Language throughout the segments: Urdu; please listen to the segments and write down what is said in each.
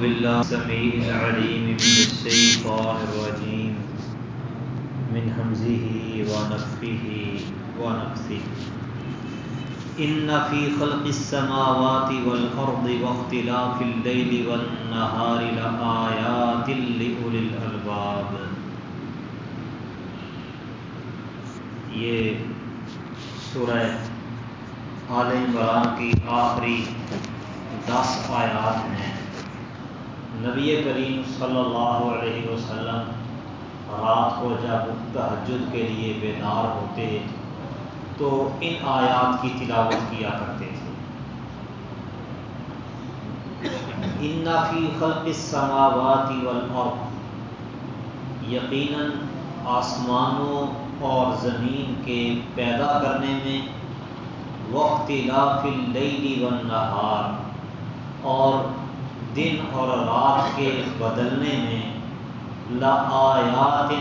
بالله السميع العليم من الشيطان الرجيم. من همزه ونفخه ونفثه إن في خلق السماوات والأرض واختلاف الليل والنهار لآيات لأولي الألباب. یہ سورہ آل عمران کی آخری دس آیات ہیں۔ نبی کریم صلی اللہ علیہ وسلم رات کو جب تہجد کے لیے بیدار ہوتے تو ان آیات کی تلاوت کیا کرتے تھے۔ ان فی خلق السماوات والارض یقیناً آسمانوں اور زمین کے پیدا کرنے میں وقت لاف اللیل والنہار اور دن اور رات کے بدلنے میں لآیات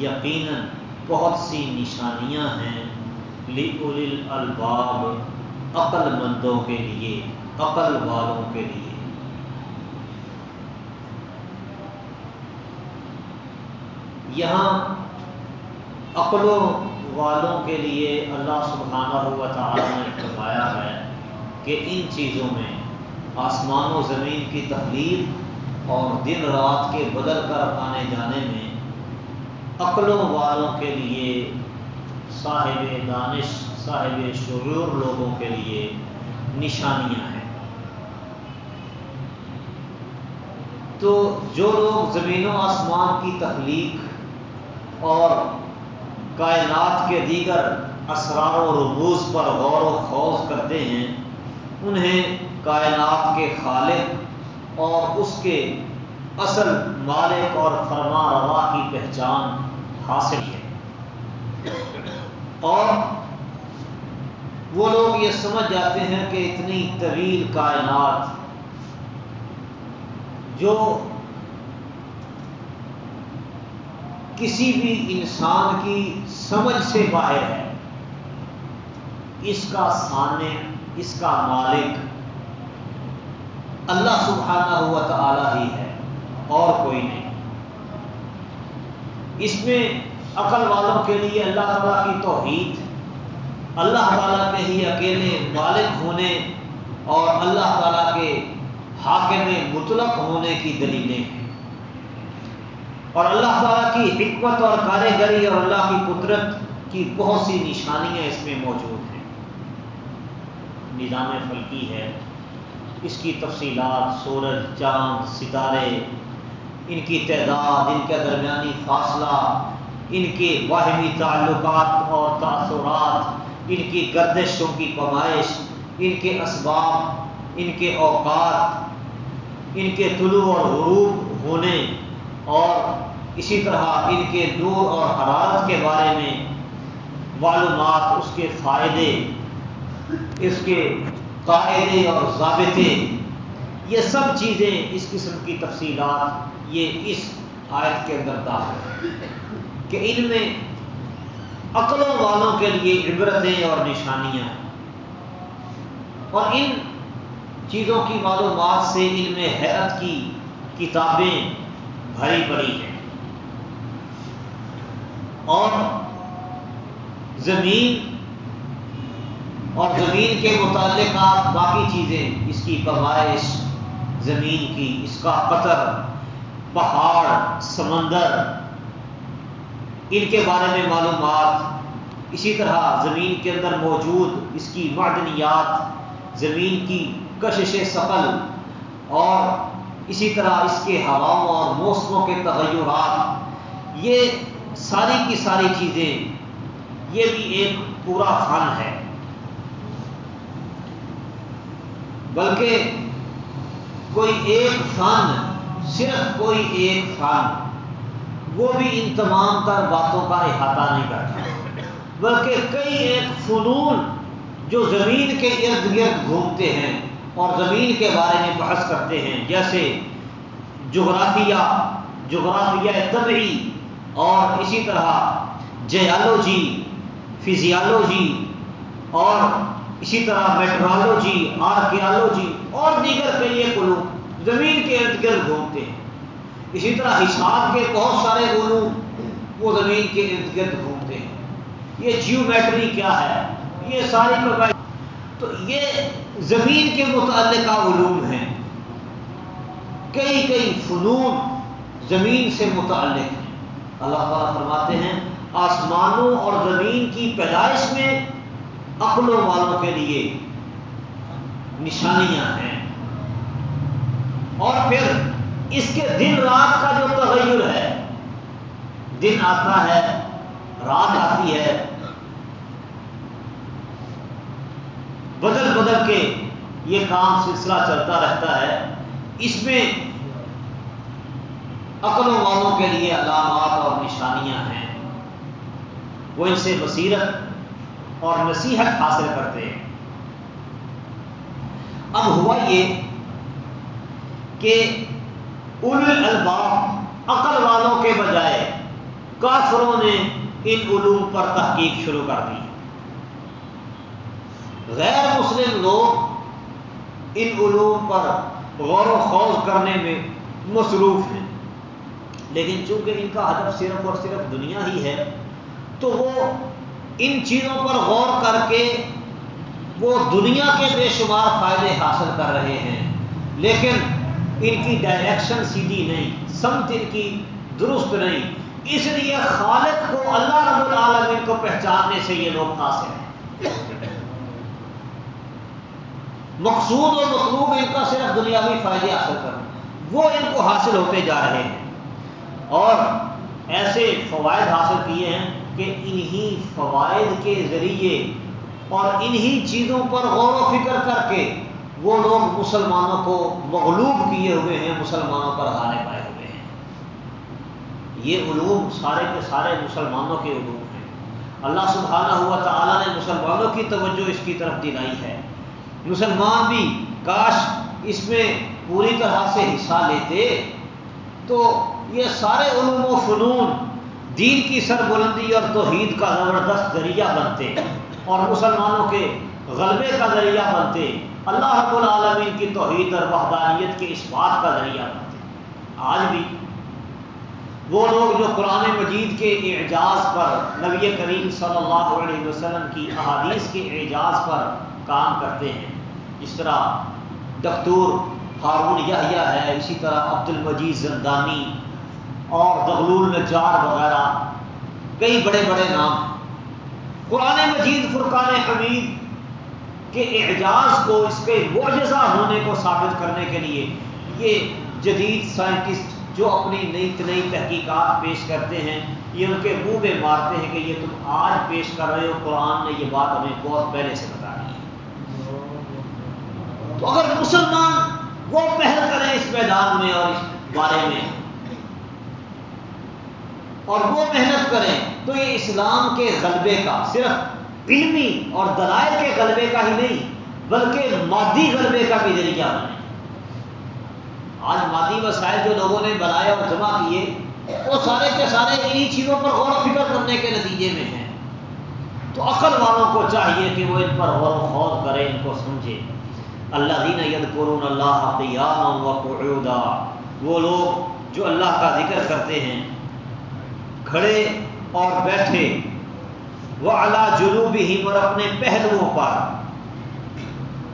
یقیناً بہت سی نشانیاں ہیں لِأُولِ الْأَلْبَابِ عقل مندوں کے لیے، عقل والوں کے لیے۔ یہاں عقلوں والوں کے لیے اللہ سبحانہ ہوا تعالیٰ نے فرمایا ہے کہ ان چیزوں میں آسمان و زمین کی تخلیق اور دن رات کے بدل کر آنے جانے میں عقلوں والوں کے لیے، صاحب دانش، صاحب شعور لوگوں کے لیے نشانیاں ہیں۔ تو جو لوگ زمین و آسمان کی تخلیق اور کائنات کے دیگر اسرار و رموز پر غور و خوض کرتے ہیں، انہیں کائنات کے خالق اور اس کے اصل مالک اور فرما روا کی پہچان حاصل ہے۔ اور وہ لوگ یہ سمجھ جاتے ہیں کہ اتنی طویل کائنات جو کسی بھی انسان کی سمجھ سے باہر ہے، اس کا سانے اس کا مالک اللہ سبحانہ ہوا تعالی ہی ہے، اور کوئی نہیں۔ اس میں عقل والوں کے لیے اللہ تعالیٰ کی توحید، اللہ تعالیٰ کے ہی اکیلے مالک ہونے اور اللہ تعالیٰ کے حاکم مطلق ہونے کی دلیلیں ہیں۔ اور اللہ تعالیٰ کی حکمت اور کاریگری اور اللہ کی قدرت کی بہت سی نشانیاں اس میں موجود ہیں۔ نظام فلکی ہے اس کی تفصیلات، سورج، چاند، ستارے، ان کی تعداد، ان کے درمیانی فاصلہ، ان کے واہمی تعلقات اور تاثرات، ان کی گردشوں کی پیمائش، ان کے اسباب، ان کے اوقات، ان کے طلوع اور غروب ہونے اور اسی طرح ان کے نور اور حرارت کے بارے میں معلومات، اس کے فائدے، اس کے قاعدے اور ضابطے۔ یہ سب چیزیں اس قسم کی تفصیلات یہ اس آیت کے اندر داخل ہیں۔ کہ ان میں عقلوں والوں کے لیے عبرتیں اور نشانیاں۔ اور ان چیزوں کی معلومات سے علم حیرت کی کتابیں بھری پڑی ہیں۔ اور زمین اور زمین کے متعلقات باقی چیزیں، اس کی پیمائش زمین کی، اس کا قطر، پہاڑ، سمندر، ان کے بارے میں معلومات۔ اسی طرح زمین کے اندر موجود اس کی معدنیات، زمین کی کشش ثقل اور اسی طرح اس کے ہواؤں اور موسموں کے تغیرات۔ یہ ساری کی ساری چیزیں، یہ بھی ایک پورا فن ہے۔ بلکہ کوئی ایک فن، صرف کوئی ایک فن، وہ بھی ان تمام تر باتوں کا احاطہ نہیں کرتا۔ بلکہ کئی ایک فنون جو زمین کے ارد گرد گھومتے ہیں اور زمین کے بارے میں بحث کرتے ہیں، جیسے جغرافیہ جغرافیہ طبعی، اور اسی طرح جیالوجی، فزیالوجی، اور اسی طرح میٹرالوجی، آرکیالوجی اور دیگر کئی علوم زمین کے ارد گرد گھومتے ہیں۔ اسی طرح حساب کے بہت سارے علوم وہ زمین کے ارد گرد گھومتے ہیں۔ یہ جیومیٹری کیا ہے؟ یہ ساری تو یہ زمین کے متعلقہ علوم ہیں۔ کئی کئی فنون زمین سے متعلق ہیں۔ اللہ تعالیٰ فرماتے ہیں، آسمانوں اور زمین کی پیدائش میں عقلوں والوں کے لیے نشانیاں ہیں۔ اور پھر اس کے دن رات کا جو تغیر ہے، دن آتا ہے، رات آتی ہے۔ بدل بدل کے یہ کام سلسلہ چلتا رہتا ہے۔ اس میں عقلوں والوں کے لیے علامات اور نشانیاں ہیں۔ وہ ان سے بصیرت اور نصیحت حاصل کرتے ہیں۔ اب ہوا یہ کہ اول الباب عقل والوں کے بجائے کافروں نے ان علوم پر تحقیق شروع کر دی۔ غیر مسلم لوگ ان علوم پر غور و خوض کرنے میں مصروف ہیں۔ لیکن چونکہ ان کا ہدف صرف اور صرف دنیا ہی ہے، تو وہ ان چیزوں پر غور کر کے وہ دنیا کے بے شمار فائدے حاصل کر رہے ہیں۔ لیکن ان کی ڈائریکشن سیدھی نہیں، سمت ان کی درست نہیں۔ اس لیے خالق کو اللہ رب العالمین کو پہچاننے سے یہ لوگ قاصر ہیں۔ مقصود اور مطلوب ان کا صرف دنیاوی فائدے حاصل کرنا وہ ان کو حاصل ہوتے جا رہے ہیں۔ اور ایسے فوائد حاصل کیے ہیں کہ انہی فوائد کے ذریعے اور انہی چیزوں پر غور و فکر کر کے وہ لوگ مسلمانوں کو مغلوب کیے ہوئے ہیں، مسلمانوں پر ہارے پائے ہوئے ہیں۔ یہ علوم سارے کے سارے مسلمانوں کے علوم ہیں۔ اللہ سبحانہ ہوا تعالیٰ نے مسلمانوں کی توجہ اس کی طرف دلائی ہے۔ مسلمان بھی کاش اس میں پوری طرح سے حصہ لیتے تو یہ سارے علوم و فنون دین کی سربلندی اور توحید کا زبردست ذریعہ بنتے اور مسلمانوں کے غلبے کا ذریعہ بنتے اللہ رب العالمین کی توحید اور وحدانیت کے اس بات کا ذریعہ بنتے آج بھی وہ لوگ جو قرآن مجید کے اعجاز پر نبی کریم صلی اللہ علیہ وسلم کی احادیث کے اعجاز پر کام کرتے ہیں۔ جس طرح دکتور ہارون یحییٰ ہے، اسی طرح عبد المجید زندانی اور دغلول نجار وغیرہ، کئی بڑے بڑے نام۔ قرآن مجید، فرقان حمید کے اعجاز کو، اس کے معجزہ ہونے کو ثابت کرنے کے لیے یہ جدید سائنٹسٹ جو اپنی نئی نئی تحقیقات پیش کرتے ہیں، یہ ان کے منہ میں مارتے ہیں کہ یہ تم آج پیش کر رہے ہو، قرآن نے یہ بات ہمیں بہت پہلے سے بتا دی ہے تو اگر مسلمان وہ پہل کریں اس میدان میں اور اس بارے میں اور وہ محنت کریں تو یہ اسلام کے غلبے کا صرف علمی اور دلائل کے غلبے کا ہی نہیں، بلکہ مادی غلبے کا بھی ذریعہ بنے۔ آج مادی وسائل جو لوگوں نے بنائے اور جمع کیے، وہ سارے کے سارے انہی چیزوں پر غور و فکر کرنے کے نتیجے میں ہیں۔ تو عقل والوں کو چاہیے کہ وہ ان پر غور و خوض کریں، ان کو سمجھے اللہ دین ید قرون اللہ وہ لوگ جو اللہ کا ذکر کرتے ہیں۔ کھڑے اور بیٹھے۔ وہ اللہ جنوب ہی اور اپنے پہلوؤں پر۔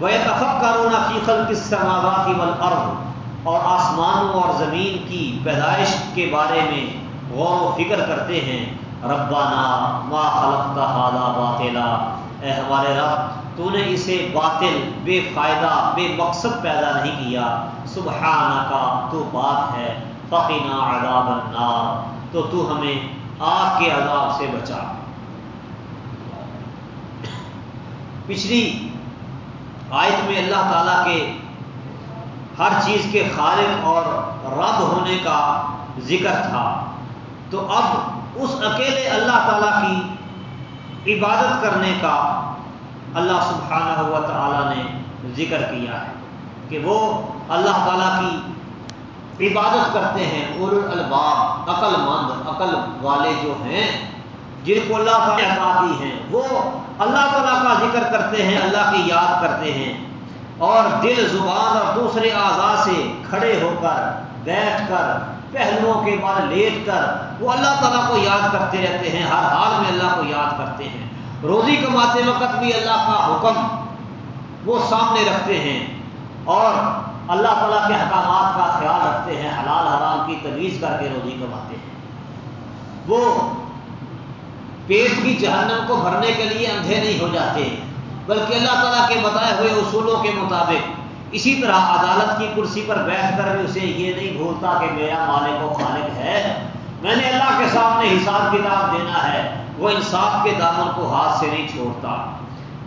وہ اتفق کرونا فیقل کس سماواتی والارض اور آسمانوں اور زمین کی پیدائش کے بارے میں غور و فکر کرتے ہیں۔ ربانہ ما خلق حالا باطلا۔ اے ہمارے رب تو نے اسے باطل، بے فائدہ، بے مقصد پیدا نہیں کیا۔ سبحانہ کا تو بات ہے۔ فقینہ عذاب النار۔ تو تو ہمیں آگ کے عذاب سے بچا۔ پچھلی آیت میں اللہ تعالیٰ کے ہر چیز کے خالق اور رب ہونے کا ذکر تھا۔ تو اب اس اکیلے اللہ تعالیٰ کی عبادت کرنے کا اللہ سبحانہ ہوا تعالیٰ نے ذکر کیا ہے کہ وہ اللہ تعالیٰ کی عبادت کرتے ہیں اول الباب عقل مند عقل والے جو ہیں، جن کو اللہ کا احتاطی ہیں، وہ اللہ تعالیٰ کا ذکر کرتے ہیں، اللہ کی یاد کرتے ہیں۔ اور دل، زبان اور دوسرے اعضاء سے کھڑے ہو کر، بیٹھ کر، پہلوؤں کے بعد لیٹ کر، وہ اللہ تعالیٰ کو یاد کرتے رہتے ہیں، ہر حال میں اللہ کو یاد کرتے ہیں۔ روزی کماتے وقت بھی اللہ کا حکم وہ سامنے رکھتے ہیں۔ اور اللہ تعالیٰ کے حکامات کا خیال رکھتے ہیں، حلال حرام کی تمیز کر کے روزی کماتے ہیں۔ وہ پیٹ کی جہنم کو بھرنے کے لیے اندھے نہیں ہو جاتے، بلکہ اللہ تعالیٰ کے بتائے ہوئے اصولوں کے مطابق اسی طرح عدالت کی کرسی پر بیٹھ کر بھی اسے یہ نہیں بھولتا کہ میرا مالک و خالق ہے۔ میں نے اللہ کے سامنے حساب کتاب دینا ہے، وہ انصاف کے دامن کو ہاتھ سے نہیں چھوڑتا۔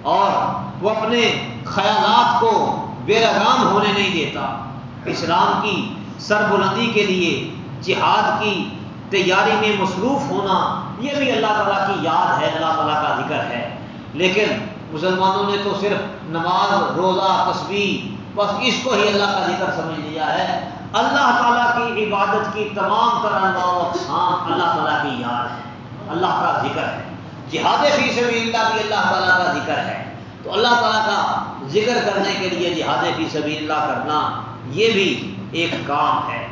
اور وہ اپنے خیالات کو بے رغام ہونے نہیں دیتا۔ اسلام کی سربلندی کے لیے، جہاد کی تیاری میں مصروف ہونا، یہ بھی اللہ تعالیٰ کی یاد ہے، اللہ تعالیٰ کا ذکر ہے۔ لیکن مسلمانوں نے تو صرف نماز، روزہ تصویر بس اس کو ہی اللہ کا ذکر سمجھ لیا ہے۔ اللہ تعالیٰ کی عبادت کی تمام طرح اقسام اللہ تعالیٰ کی یاد ہے، اللہ کا ذکر ہے۔ جہاد فی سبیل اللہ بھی اللہ تعالیٰ کا ذکر ہے۔ تو اللہ تعالیٰ کا ذکر کرنے کے لیے جہاد فی سبیل اللہ کرنا یہ بھی ایک کام ہے۔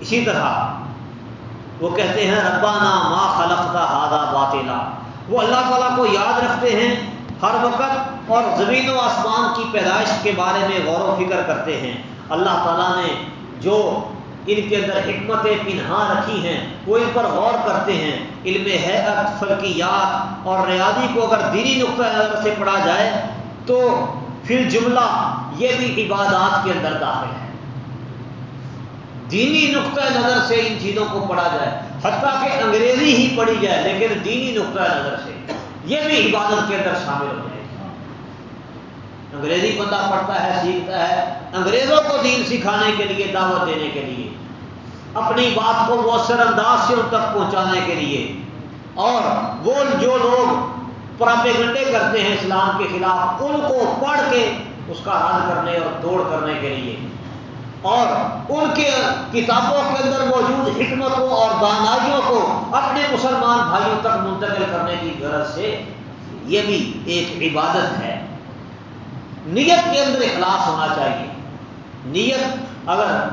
اسی طرح وہ کہتے ہیں ربانہ ما خلق کا ہادہ باطلا۔ وہ اللہ تعالیٰ کو یاد رکھتے ہیں ہر وقت اور زمین و آسمان کی پیدائش کے بارے میں غور و فکر کرتے ہیں۔ اللہ تعالیٰ نے جو ان کے اندر حکمت پنہا رکھی ہیں، وہ ان پر غور کرتے ہیں۔ علم حیرت فلکیات اور ریاضی کو اگر دینی نقطۂ نظر سے پڑھا جائے تو پھر جملہ یہ بھی عبادات کے اندر داخل ہے۔ دینی نقطۂ نظر سے ان چیزوں کو پڑھا جائے، حتیٰ کہ انگریزی ہی پڑھی جائے، لیکن دینی نقطۂ نظر سے یہ بھی عبادت کے اندر شامل ہو جائے۔ انگریزی بندہ پڑھتا ہے، سیکھتا ہے، انگریزوں کو دین سکھانے کے لیے، دعوت دینے کے لیے، اپنی بات کو مؤثر انداز سے ان تک پہنچانے کے لیے۔ اور وہ جو لوگ پراپے گنڈے کرتے ہیں اسلام کے خلاف، ان کو پڑھ کے اس کا رد کرنے اور توڑ کرنے کے لیے۔ اور ان کے کتابوں کے اندر موجود حکمتوں اور دانائیوں کو اپنے مسلمان بھائیوں تک منتقل کرنے کی غرض سے یہ بھی ایک عبادت ہے۔ نیت کے اندر اخلاص ہونا چاہیے۔ نیت اگر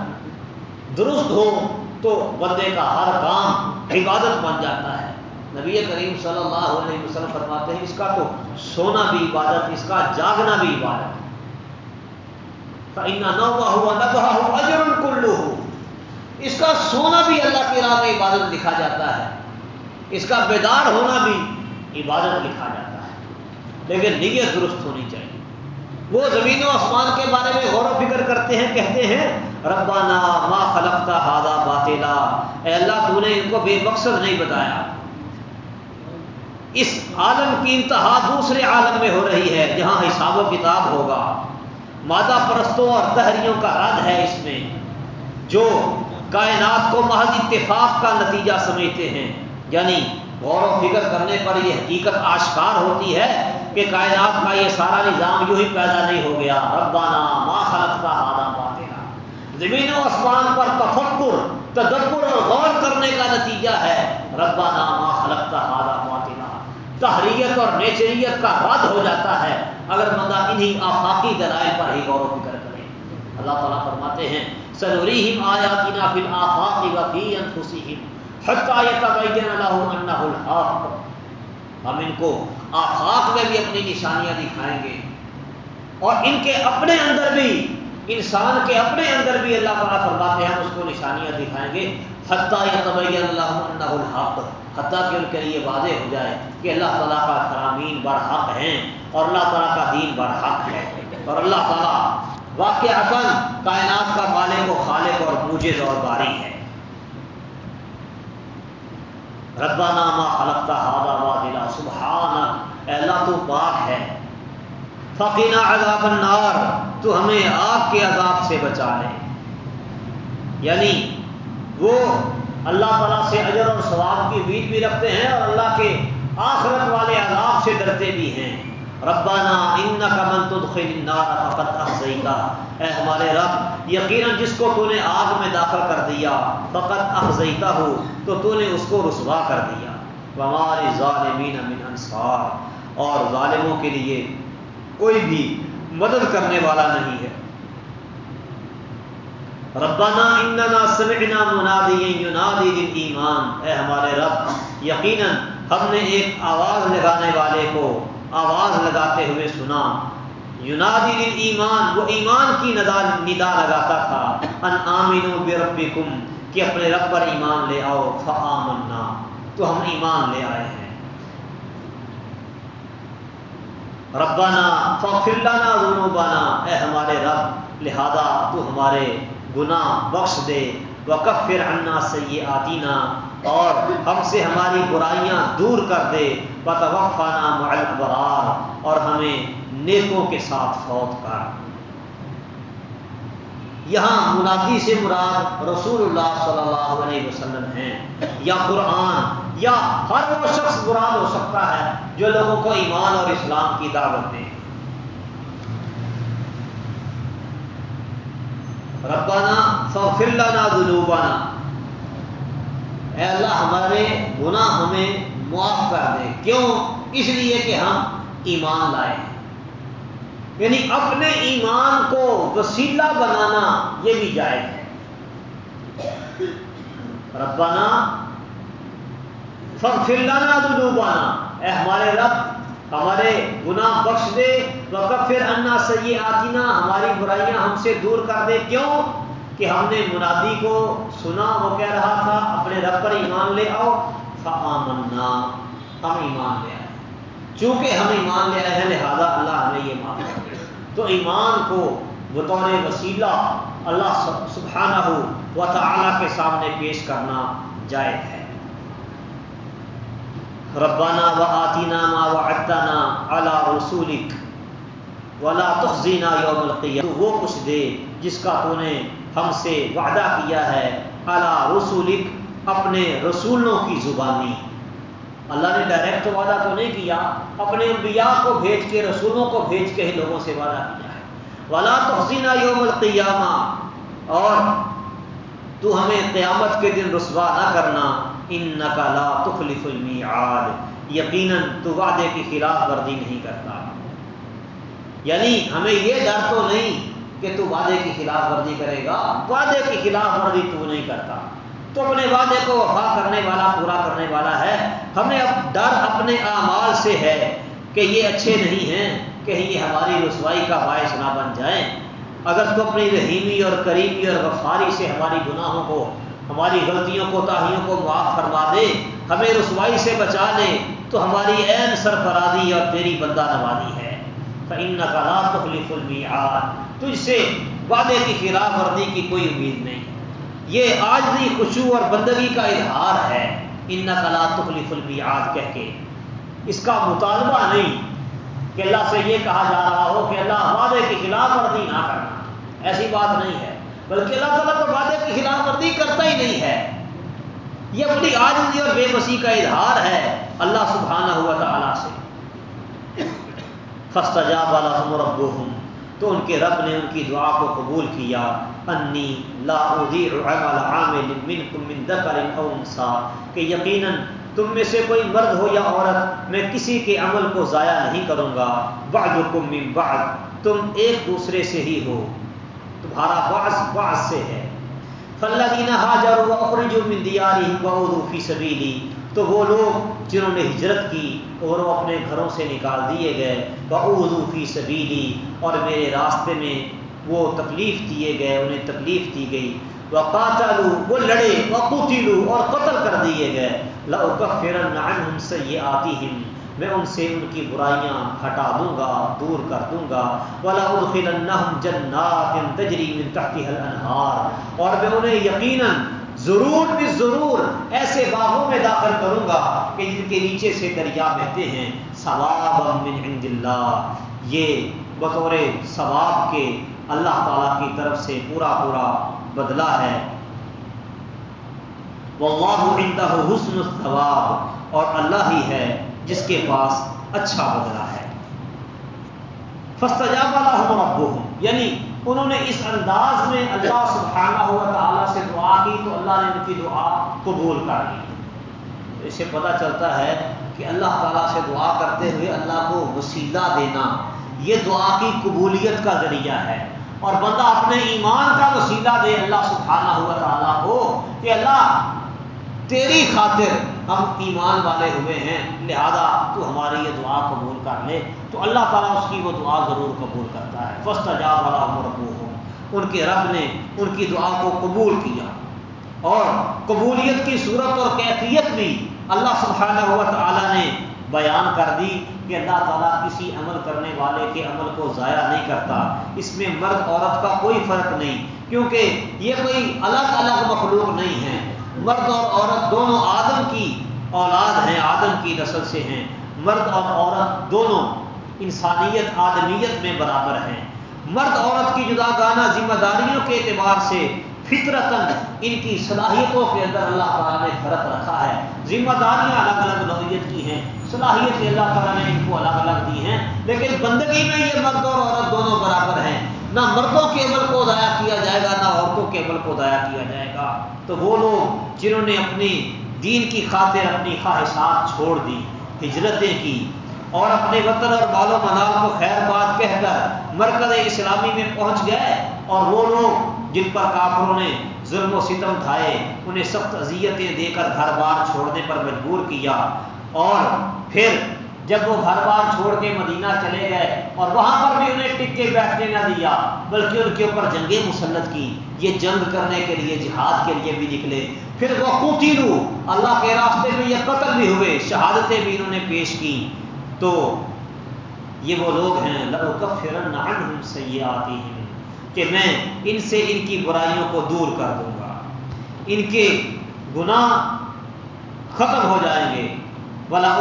درست ہو تو بندے کا ہر کام عبادت بن جاتا ہے۔ نبی کریم صلی اللہ علیہ وسلم فرماتے ہیں، اس کا تو سونا بھی عبادت، اس کا جاگنا بھی عبادت۔ نوا ہوا نبا ہو کلو ہو اس کا سونا بھی اللہ کی راہ میں عبادت لکھا جاتا ہے۔ اس کا بیدار ہونا بھی عبادت لکھا جاتا ہے۔ لیکن نیت درست ہونی چاہیے۔ وہ زمین و آسمان کے بارے میں غور و فکر کرتے ہیں، کہتے ہیں ربانہ ما خلقتا ہادا باطلا۔ اے اللہ، تو نے ان کو بے مقصد نہیں بتایا۔ اس عالم کی انتہا دوسرے عالم میں ہو رہی ہے، جہاں حساب و کتاب ہوگا۔ مادہ پرستوں اور تحریوں کا رد ہے اس میں، جو کائنات کو محض اتفاق کا نتیجہ سمجھتے ہیں۔ یعنی غور و فکر کرنے پر یہ حقیقت آشکار ہوتی ہے کہ کائنات کا یہ سارا نظام یوں ہی پیدا نہیں ہو گیا۔ ربانہ ما خلق کا ہادہ باطلا زمین و آسمان پر تفکر، تدبر اور غور کرنے کا نتیجہ ہے۔ ربانہ ما خلق کا ہادہ باطلا تحریت اور نیچریت کا رد ہو جاتا ہے۔ اگر بندہ انہی آفاقی دلائل پر ہی غور و فکر کرے۔ اللہ تعالیٰ فرماتے ہیں سنوریم آیاتنا فی الآفاق وفی انفسہم حتی یتبین لہم انہ الحق۔ ہم ان کو آفاق میں بھی اپنی نشانیاں دکھائیں گے۔ اور ان کے اپنے اندر بھی، انسان کے اپنے اندر بھی اللہ تعالیٰ فرماتے ہیں، ہم اس کو نشانیاں دکھائیں گے۔ حتیٰ یا طبی اللہ الحق، حتیٰ کہ ان کے لیے واضح ہو جائے کہ اللہ تعالیٰ کا فرامین برحق ہیں اور اللہ تعالیٰ کا دین برحق ہے۔ اور اللہ تعالیٰ واقع کائنات کا مالک و خالق اور موجد اور باری ہے۔ ربا نامہ الگتا ہادا واضح سبحان اللہ تو پاک ہے۔ فقینہ عذاب النار، تو ہمیں آگ کے عذاب سے بچا لے۔ یعنی وہ اللہ تعالیٰ سے اجر اور ثواب کی امید بھی رکھتے ہیں اور اللہ کے آخرت والے عذاب سے ڈرتے بھی ہیں۔ ربانہ ان کا من تدخل النار فقط افزیتا اے ہمارے رب، یقیناً جس کو تو نے آگ میں داخل کر دیا فقط افزیتا ہو تو تو نے اس کو رسوا کر دیا۔ ہمارے ظالمین من انصار اور ظالموں کے لیے کوئی بھی مدد کرنے والا نہیں ہے۔ ربنا اننا سمعنا منادی ینادی للایمان اے ہمارے رب، یقیناً ہم نے ایک آواز لگانے والے کو آواز لگاتے ہوئے سنا۔ ینادی للایمان وہ ایمان کی ندا ندا لگاتا تھا۔ ان آمنوا بربکم کہ اپنے رب پر ایمان لے آؤ۔ فآمنا۔ تو ہم ایمان لے آئے ہیں۔ ربنا فاغفر لنا ذنوبنا، اے ہمارے رب، لہذا تو ہمارے گناہ بخش دے، وکفر عنا سیئاتنا، اور ہم سے ہماری برائیاں دور کر دے وتوفنا مع الابرار اور ہمیں نیکوں کے ساتھ فوت کر۔ یہاں منادی سے مراد رسول اللہ صلی اللہ علیہ وسلم ہیں، یا قرآن یا ہر وہ شخص مراد ہو سکتا ہے جو لوگوں کو ایمان اور اسلام کی دعوت دے۔ ربانہ فغفر لنا ذنوبنا۔ اے اللہ ہمارے گناہ ہمیں معاف کر دے۔ کیوں؟ اس لیے کہ ہم ایمان لائے یعنی اپنے ایمان کو وسیلہ بنانا یہ بھی جائز ہے۔ ربانہ ربنا فغفر لنا اے ہمارے رب، ہمارے گناہ بخش دے۔ وکفر انا سی آتینا ہماری برائیاں ہم سے دور کر دے۔ کیوں؟ کہ ہم نے منادی کو سنا، وہ کہہ رہا تھا، اپنے رب پر ایمان لے آؤ۔ فآمنا، ہم ایمان لے آئے۔ چونکہ ہم ایمان لے آئے ہیں، لہذا اللہ ہمیں یہ معاف کر تو ایمان کو بطور وسیلہ اللہ سبحانہ و تعالی کے سامنے پیش کرنا جائز ہے۔ ربنا و آتینا ما وعدتنا علی رسولک ولا تخزینا یوم القیامہ تو وہ کچھ دے جس کا تو نے ہم سے وعدہ کیا ہے علی رسولک اپنے رسولوں کی زبانی. اللہ نے ڈائریکٹ وعدہ تو نہیں کیا، اپنے انبیاء کو بھیج کے رسولوں کو بھیج کے ہی لوگوں سے وعدہ کیا ہے. ولا تخزینا یوم القیامہ اور تو ہمیں قیامت کے دن رسوا نہ کرنا ان لا تخلف المیعاد یقیناً تو وعدے کی خلاف ورزی نہیں کرتا۔ یعنی ہمیں یہ ڈر تو نہیں کہ تو وعدے کی خلاف ورزی کرے گا۔ وعدے کی خلاف ورزی تو نہیں کرتا۔ تو اپنے وعدے کو وفا کرنے والا، پورا کرنے والا ہے۔ ہمیں اب ڈر اپنے اعمال سے ہے کہ یہ اچھے نہیں ہیں کہ یہ ہماری رسوائی کا باعث نہ بن جائیں۔ اگر تو اپنی رحیمی اور کریمی اور غفاری سے ہماری گناہوں کو ہماری غلطیوں کو تاہیوں کو معاف فرما دے، ہمیں رسوائی سے بچا لے، تو ہماری عین سرفرازی اور تیری بندہ نوازی ہے۔ ان کا تخلیف المیعاد تجھ سے وعدے کی خلاف ورزی کی کوئی امید نہیں۔ یہ آج بھی خوشو اور بندگی کا اظہار ہے۔ ان نقلا تخلیف المیعاد کہہ کے اس کا مطالبہ نہیں کہ اللہ سے یہ کہا جا رہا ہو کہ اللہ وعدے کی خلاف ورزی نہ کرنا۔ ایسی بات نہیں ہے۔ بلکہ اللہ تعالیٰ کو وعدے کی خلاف ورزی کرتا ہی نہیں ہے۔ یہ اپنی آجزی اور بے بسی کا اظہار ہے اللہ سبحانہ ہوا تعالیٰ سے۔ فسٹ جا والا تو ان کے رب نے ان کی دعا کو قبول کیا۔ انی لا عمل عامل منکم من ذکر او انسا کہ یقیناً تم میں سے کوئی مرد ہو یا عورت، میں کسی کے عمل کو ضائع نہیں کروں گا۔ بعضکم من بعض، تم ایک دوسرے سے ہی ہو۔ تمہارا بعض بعض سے ہے۔ فلدین حاجر اخرجوا من دیارہم وعودوا فی سبیلی تو وہ لوگ جنہوں نے ہجرت کی اور وہ اپنے گھروں سے نکال دیے گئے۔ بعودوا فی سبیلی اور میرے راستے میں وہ تکلیف دیے گئے، انہیں تکلیف دی گئی۔ وقاتلوا، وہ لڑے۔ وقتلوا اور قتل کر دیے گئے۔ لأکفرن عنہم سیئاتہم میں ان سے ان کی برائیاں ہٹا دوں گا، دور کر دوں گا۔ ولا ادخلنہم جنات تجری من تحتها الانہار اور میں انہیں یقیناً ضرور بھی ضرور ایسے باغوں میں داخل کروں گا کہ جن کے نیچے سے دریا بہتے ہیں۔ ثواب من عند اللہ یہ بطور ثواب کے اللہ تعالیٰ کی طرف سے پورا پورا بدلہ ہے۔ واللہ حسن الثواب۔ اور اللہ ہی ہے جس کے پاس اچھا بدلا ہے۔ فستجاب لهم ربهم۔ یعنی انہوں نے اس انداز میں اللہ سبحانہ ہوا تعالیٰ سے دعا کی تو اللہ نے ان کی دعا قبول کر لی۔ اس سے پتہ چلتا ہے کہ اللہ تعالیٰ سے دعا کرتے ہوئے اللہ کو وسیلہ دینا یہ دعا کی قبولیت کا ذریعہ ہے۔ اور بندہ اپنے ایمان کا وسیلہ دے اللہ سبحانہ ہوا تعالیٰ کو کہ اللہ تیری خاطر ہم ایمان والے ہوئے ہیں، لہذا تو ہماری یہ دعا قبول کر لے۔ تو اللہ تعالیٰ اس کی وہ دعا ضرور قبول کرتا ہے۔ فسٹ جا والا مربو ہو ان کے رب نے ان کی دعا کو قبول کیا۔ اور قبولیت کی صورت اور کیفیت بھی اللہ سبحانہ ہوا تعالیٰ نے بیان کر دی کہ اللہ تعالیٰ کسی عمل کرنے والے کے عمل کو ضائع نہیں کرتا۔ اس میں مرد عورت کا کوئی فرق نہیں، کیونکہ یہ کوئی الگ الگ مخلوق نہیں ہے۔ مرد اور عورت دونوں آدم کی اولاد ہیں، آدم کی نسل سے ہیں۔ مرد اور عورت دونوں انسانیت، آدمیت میں برابر ہیں۔ مرد عورت کی جدا گانا ذمہ داریوں کے اعتبار سے فطرتن ان کی صلاحیتوں کے اندر اللہ تعالیٰ نے فرق رکھا ہے۔ ذمہ داریاں الگ الگ نوعیت کی ہیں۔ صلاحیت اللہ تعالیٰ نے ان کو الگ الگ دی ہیں۔ لیکن بندگی میں یہ مرد اور عورت دونوں برابر ہیں۔ نہ مردوں کے عمل کو ضائع کیا جائے گا، نہ عورتوں کے عمل کو ضائع کیا جائے گا۔ تو وہ لوگ جنہوں نے اپنی دین کی خاطر، اپنی خواہشات چھوڑ دی، ہجرتیں کی اور اپنے وطن اور بال و منال کو خیر بات کہہ کر مرکز اسلامی میں پہنچ گئے اور وہ لوگ جن پر کافروں نے ظلم و ستم تھائے انہیں سخت اذیتیں دے کر گھر بار چھوڑنے پر مجبور کیا اور پھر جب وہ گھر بار چھوڑ کے مدینہ چلے گئے اور وہاں پر بھی انہیں ٹک کے بیٹھنے نہ دیا، بلکہ ان کے اوپر جنگیں مسلط کی، یہ جنگ کرنے کے لیے، جہاد کے لیے بھی نکلے۔ پھر وہ کوتینو اللہ کے راستے میں یہ قتل بھی ہوئے، شہادتیں بھی انہوں نے پیش کی۔ تو یہ وہ لوگ ہیں فرن آتی ہیں کہ میں ان سے ان کی برائیوں کو دور کر دوں گا۔ ان کے گناہ ختم ہو جائیں گے۔ بلا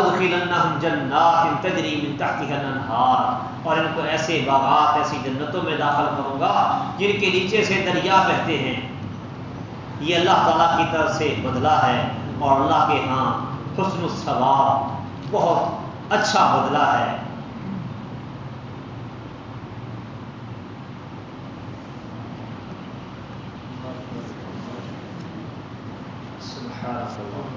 جنات تجری من تحتها الانہار اور ان کو ایسے باغات، ایسی جنتوں میں داخل کروں گا، جن کے نیچے سے دریا بہتے ہیں۔ یہ اللہ تعالیٰ کی طرف سے بدلہ ہے اور اللہ کے ہاں حسن الثواب بہت اچھا بدلا ہے۔ سبحان اللہ۔